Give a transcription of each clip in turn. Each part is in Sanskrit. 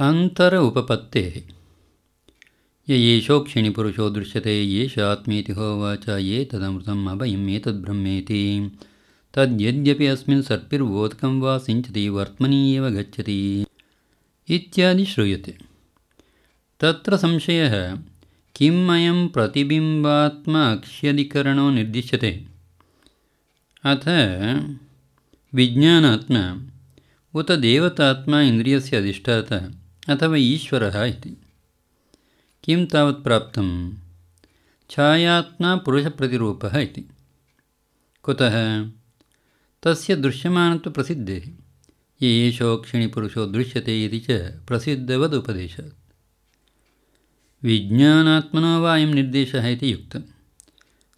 अन्तर उपपत्तेः। य एषोक्षिणिपुरुषो दृश्यते येष आत्मेति होवाच ये तदमृतम् अभयम् एतद्ब्रह्मेति तद्यद्यपि अस्मिन् सर्पिर्वोदकं वा सिञ्चति वर्त्मनि एव गच्छति। इत्यादि श्रूयते। तत्र संशयः किम् अयं प्रतिबिम्बात्मा अक्ष्यधिकरणो निर्दिश्यते? अथ विज्ञानात्मा उत देवतात्मा इन्द्रियस्य अधिष्ठाता अथवा ईश्वरः इति। किं तावत् प्राप्तं? छायात्मा पुरुषप्रतिरूपः इति। कुतः? तस्य दृश्यमानत्वप्रसिद्धेः ये एषोक्षिणिपुरुषो दृश्यते इति च प्रसिद्धवदुपदेशात्। विज्ञानात्मनो वा अयं निर्देशः इति युक्तं।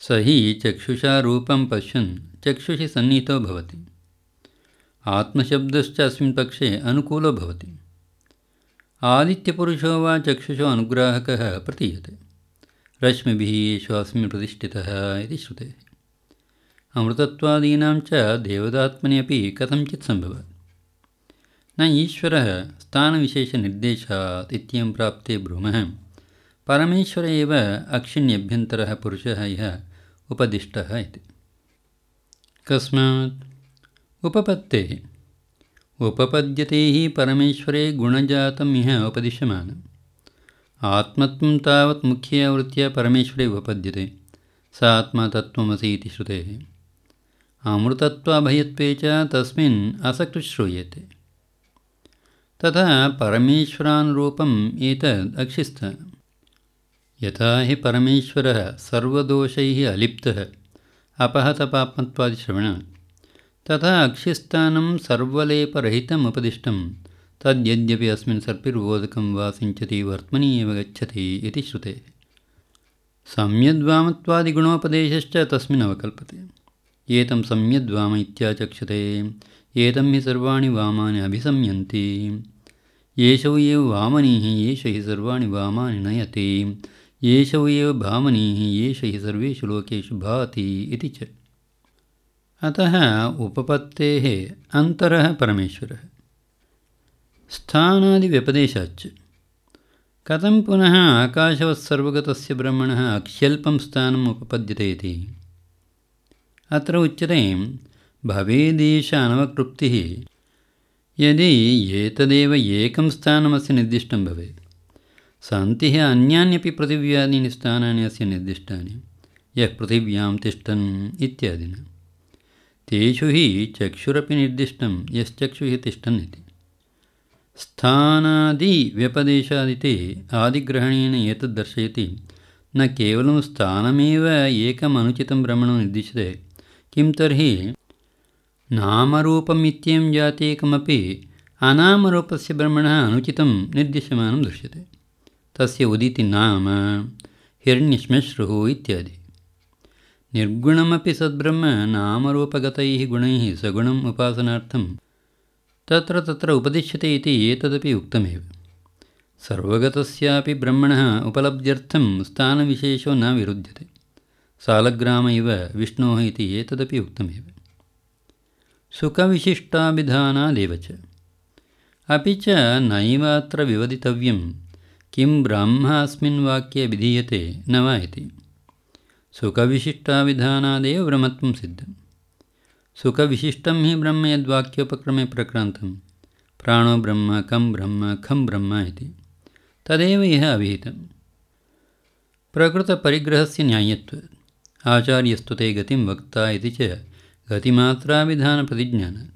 स हि चक्षुषा रूपं पश्यन् चक्षुषि सन्निहितो भवति। आत्मशब्दश्च अस्मिन् पक्षे अनुकूलो भवति आदित्यपुरुषो वा चक्षुषो अनुग्राहकः प्रतीयते। रश्मिभिः एषो अस्मिन् प्रतिष्ठितः इति श्रुतेः। अमृतत्वादीनां च देवदात्मनि अपि कथञ्चित् सम्भवति। न ईश्वरः स्थानविशेषनिर्देशात् इत्येवं प्राप्ते ब्रूमः। परमेश्वर एव अक्षिण्यभ्यन्तरः पुरुषः यः उपदिष्टः इति। कस्मात् उपपत्तेः उपपद्यते हि परमेश्वरे गुणजातम् इह उपदिश्यमानम् आत्मत्वं तावत् मुख्यया वृत्त्या परमेश्वरे उपपद्यते। स आत्मा तत्त्वमसि इति श्रुतेः। अमृतत्वाभयत्वे च तस्मिन् असक्तुश्रूयते। तथा परमेश्वरानुरूपम् एतद् अक्षिस्थानं यथा हि परमेश्वरः सर्वदोषैः अलिप्तः। अपहतपाप्मत्वादिश्रवणात् तथा अक्षिस्थानं सर्वलेपरहितम् उपदिष्टं तद्यद्यपि अस्मिन् सर्पिर्वोदकं वा सिञ्चति वर्त्मनि एव गच्छति इति श्रुतेः। सम्यद्वामत्वादिगुणोपदेशश्च तस्मिन् अवकल्पते। एतं सम्यद्वाम इत्याचक्षते एतं हि सर्वाणि वामानि अभिसंयन्ति। येषौ एव वामनीः एष हि सर्वाणि वामानि नयति। येषौ एव भामनीः एष हि सर्वेषु लोकेषु भाति इति च अतः उपपत्तेः अन्तरः परमेश्वरः। स्थानादिव्यपदेशाच्च। कथं पुनः आकाशवत्सर्वगतस्य ब्रह्मणः अक्षल्पं स्थानम् उपपद्यते इति? अत्र उच्यते भवेदेश अनवकृप्तिः यदि एतदेव एकं स्थानमस्य निर्दिष्टं भवेत् सन्ति अन्यान्यपि पृथिव्यादीनि स्थानानि अस्य निर्दिष्टानि यः पृथिव्यां तिष्ठन् इत्यादिना तेषु हि चक्षुरपि निर्दिष्टं यश्चक्षुः तिष्ठन् इति स्थानादिव्यपदेशादिति आदिग्रहणेन एतद् दर्शयति न केवलं स्थानमेव एकम् अनुचितं ब्रह्मणो निर्दिश्यते किं तर्हि नामरूपम् इत्येवं जातीयकमपि अनामरूपस्य ब्रह्मणः अनुचितं निर्दिश्यमानं दृश्यते तस्य उदिति नाम हिरण्यश्मश्रुः इत्यादि निर्गुणमपि सद्ब्रह्म नामरूपगतैः गुणैः सगुणम् उपासनार्थं तत्र तत्र उपदिश्यते इति एतदपि उक्तमेव। सर्वगतस्यापि ब्रह्मणः उपलब्ध्यर्थं स्थानविशेषो न विरुध्यते। सालग्राम इव विष्णोः इति एतदपि उक्तमेव। सुखविशिष्टाभिधानादेव च। अपि च नैवात्र विवदितव्यं किं ब्रह्म अस्मिन् वाक्ये विधीयते न वा इति सुखविशिष्टाविधानादेव ब्रह्मत्वं सिद्धं सुखविशिष्टं हि ब्रह्म यद्वाक्योपक्रमे प्रक्रान्तं प्राणो ब्रह्म कं ब्रह्म खं ब्रह्म इति। तदेव इह अभिहितं प्रकृतपरिग्रहस्य न्याय्यत्वात् आचार्यस्तुते गतिं वक्ता इति च गतिमात्राविधानप्रतिज्ञानात्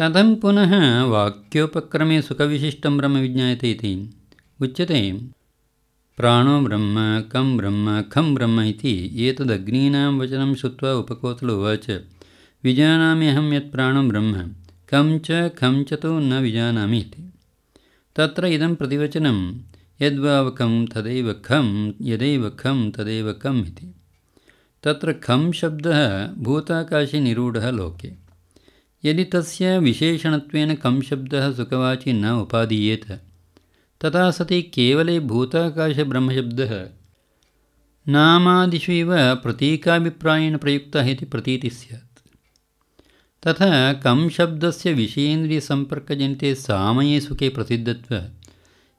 कथं पुनः वाक्योपक्रमे सुखविशिष्टं ब्रह्म विज्ञायते इति। उच्यते प्राणो ब्रह्म कं ब्रह्म खं ब्रह्म इति एतदग्नीनां वचनं श्रुत्वा उपकोतल उवाच। विजानामि अहं यत् प्राणं ब्रह्म कं च खं च तु न विजानामि इति। तत्र इदं प्रतिवचनं यद्वावकं तदैव खं यदैव खं तदेव कम् इति। तत्र खं शब्दः भूताकाशे निरूढः लोके। यदि तस्य विशेषणत्वेन कं शब्दः सुखवाचि न उपादीयेत तथा सति केवले भूताकाशब्रह्मशब्दः। नामादिषु इव प्रतीकाभिप्रायेण प्रयुक्तः इति प्रतीतिः स्यात्। तथा कं शब्दस्य विषयेन्द्रियसम्पर्कजनिते सामये सुखे प्रसिद्धत्व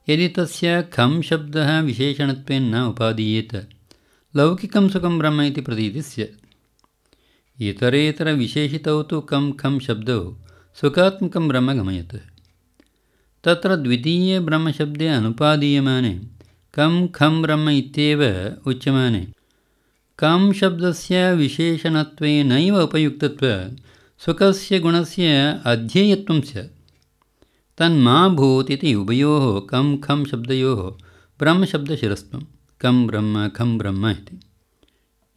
यदि तस्य खं शब्दः विशेषणत्वेन न उपादीयेत लौकिकं सुखं ब्रह्म इति प्रतीतिः स्यात्। इतरेतरविशेषितौ तु कं खं शब्दौ सुखात्मकं ब्रह्म गमयत् तत्र द्वितीयब्रह्मशब्दे अनुपादीयमाने कं खं ब्रह्म इत्येव उच्यमाने। कं शब्दस्य विशेषणत्वेनैव उपयुक्तत्वात् सुखस्य गुणस्य अध्येयत्वं स्यात्। तन्मा भूत् इति उभयोः कं खं शब्दयोः ब्रह्मशब्दशिरस्त्वं। कं ब्रह्म खं ब्रह्म इति।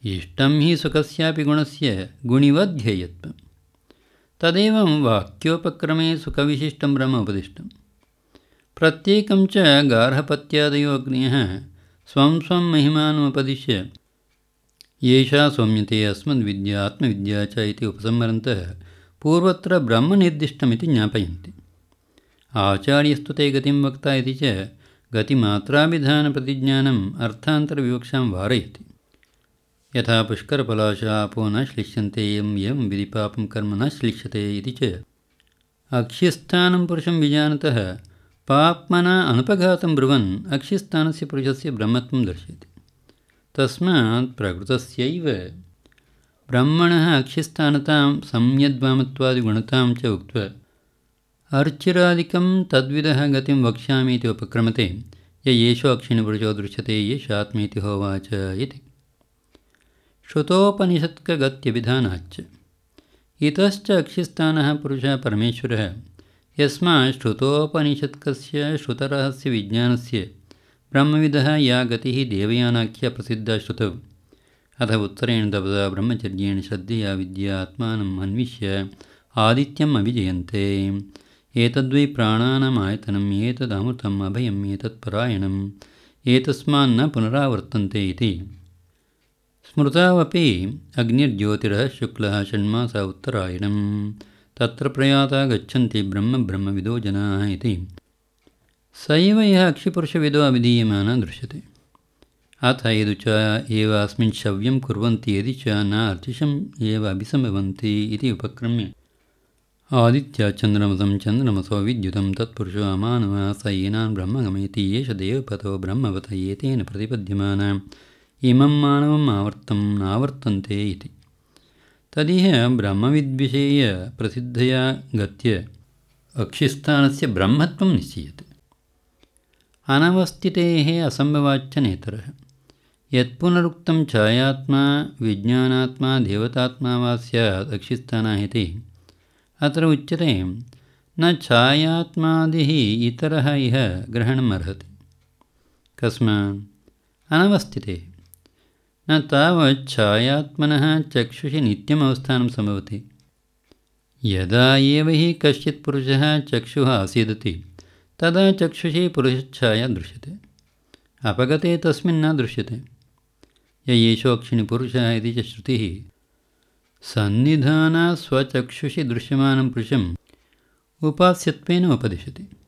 इष्टं हि सुखस्यापि गुणस्य गुणिवध्येयत्वं तदेवं वाक्योपक्रमे सुखविशिष्टं ब्रह्म उपदिष्टं प्रत्येकं च गार्हपत्यादयो अग्नयः स्वं स्वं महिमानमुपदिश्य येषा सौम्यते अस्मद्विद्या आत्मविद्या च इति उपसंहरन्तः पूर्वत्र ब्रह्मनिर्दिष्टमिति ज्ञापयन्ति। आचार्यस्तु ते गतिं वक्ता इति च गतिमात्राभिधानप्रतिज्ञानम् अर्थान्तरविवक्षां वारयति। यथा पुष्करपलाशापो न श्लिष्यन्ते एवम् एवं विधिपापं कर्म न श्लिष्यते इति च। अक्ष्यस्थानं पुरुषं विजानतः पाप्मना अनुपघातं ब्रुवन् अक्ष्यस्थानस्य पुरुषस्य ब्रह्मत्वं दर्शयति। तस्मात् प्रकृतस्यैव ब्रह्मणः अक्षिस्थानतां संयद्वामत्वादिगुणतां च उक्त्वा अर्चिरादिकं तद्विधः गतिं वक्ष्यामि इति उपक्रमते य एषो अक्षिणिपुरुषो दृश्यते येष आत्मेति होवाच इति। श्रुतोपनिषत्कगत्यभिधानाच्च इतश्च अक्षिस्थानः पुरुषः परमेश्वरः यस्मात् श्रुतोपनिषत्कस्य श्रुतरहस्य विज्ञानस्य ब्रह्मविदः या गतिः देवयानाख्या प्रसिद्धा श्रुतौ अथ उत्तरेण तपदा ब्रह्मचर्येण श्रद्धया विद्या आत्मानम् अन्विष्य आदित्यम् अभिजयन्ते। एतद्वै प्राणानाम् आयतनम् एतदमृतम् अभयम् एतत्परायणम् एतस्मान्न पुनरावर्तन्ते इति। स्मृतावपि अग्निर्ज्योतिरः शुक्लः षण्मास उत्तरायणं तत्र प्रयाता गच्छन्ति ब्रह्मब्रह्मविदो जनाः इति। स एव यः अक्षिपुरुषविदो अभिधीयमानः दृश्यते। अथ यदु च एव अस्मिन् शव्यं कुर्वन्ति यदि च न अर्चिषम् एव अभिसम्भवन्ति इति उपक्रम्य। आदित्याचन्द्रमसं चन्द्रमसो विद्युतं तत्पुरुषो अमानवः स येनान् ब्रह्मगमयति एष देवपथो ब्रह्मवत एतेन प्रतिपद्यमान। इमं मानवम् आवर्तं नावर्तन्ते इति तदिह ब्रह्मविद्विषयप्रसिद्धया गत्य अक्षिस्थानस्य ब्रह्मत्वं निश्चीयते। अनवस्थितेः असम्भवाच्च नेतरः यत्पुनरुक्तं छायात्मा, विज्ञानात्मा, देवतात्मा वा स्यात् अक्षिस्थानः इति अत्र उच्यते, न छायात्मादिः इतरः इह ग्रहणम् अर्हति कस्मात् अनवस्थिते न तावत् छायात्मनः चक्षुषि नित्यम् अवस्थानं सम्भवति। यदा एव हि कश्चित् पुरुषः चक्षुः आसीदति तदा चक्षुषी पुरुषच्छाया दृश्यते। अपगते तस्मिन् न दृश्यते। य एषोक्षिणिपुरुषः इति च श्रुतिः। सन्निधाना स्वचक्षुषि दृश्यमानं पुरुषम् उपास्यत्वेन उपदिशति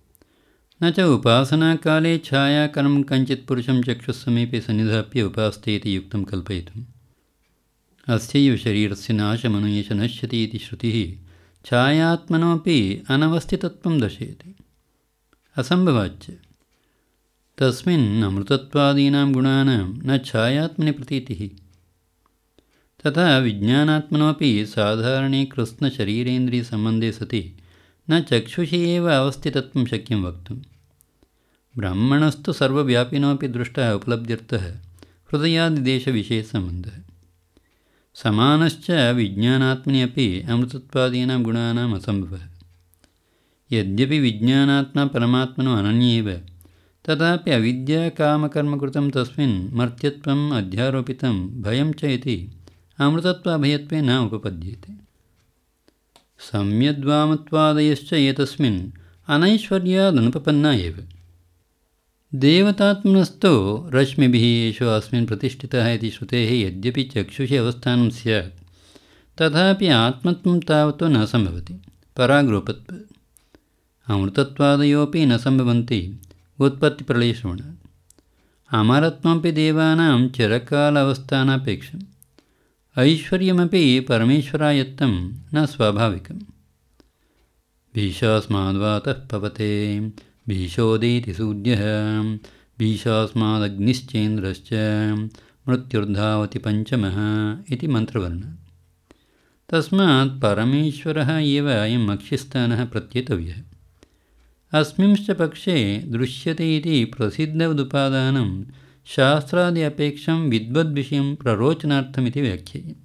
न च उपासनाकाले छायाकरं कञ्चित् पुरुषं चक्षुस्समीपे सन्निधाप्य उपास्ते इति युक्तं कल्पयितुम्। अस्यैव शरीरस्य नाशमनुयेष नश्यति इति श्रुतिः छायात्मनोपि अनवस्थितत्वं दर्शयति। असम्भवाच्च तस्मिन् अमृतत्वादीनां गुणानां न छायात्मनि प्रतीतिः। तथा विज्ञानात्मनोपि साधारणे कृत्स्नशरीरेन्द्रियसम्बन्धे सति न चक्षुषि एव अवस्थितत्वं शक्यं वक्तुं ब्रह्मणस्तु सर्वव्यापिनोपि दृष्टः उपलब्ध्यर्थः हृदयादिदेशविषयसम्बन्धः समानश्च विज्ञानात्मनि अपि अमृतत्वादीनां गुणानाम् असम्भवः। यद्यपि विज्ञानात्मा परमात्मनो अनन्येव तथापि अविद्याकामकर्मकृतं तस्मिन् मर्त्यत्वम् अध्यारोपितं भयं च इति अमृतत्वाभयत्वे न उपपद्येते। सम्यद्वामत्वादयश्च एतस्मिन् अनैश्वर्यादनुपपन्ना एव देवतात्मनस्तु रश्मिभिः एषो अस्मिन् प्रतिष्ठितः इति श्रुतेः यद्यपि चक्षुषि अवस्थानं स्यात् तथापि आत्मत्वं तावत् न सम्भवति। पराग्रूपत्वात् अमृतत्वादयोपि न सम्भवन्ति। उत्पत्तिप्रलयश्रवणात् अमरत्वमपि देवानां चिरकाल अवस्थानापेक्षम् ऐश्वर्यमपि परमेश्वरायत्तं न स्वाभाविकम्। भीषास्माद्वातः पवते भीषोदेति सूर्यः भीषास्मादग्निश्चेन्द्रश्च मृत्युर्धावति पञ्चमः इति मन्त्रवर्णः। तस्मात् परमेश्वरः एव अयम् अक्षिस्थानः प्रत्येतव्यः। अस्मिंश्च पक्षे दृश्यते इति प्रसिद्धवदुपादानं शास्त्रादि अपेक्षं विद्वद्विषयं प्ररोचनार्थमिति व्याख्येयम्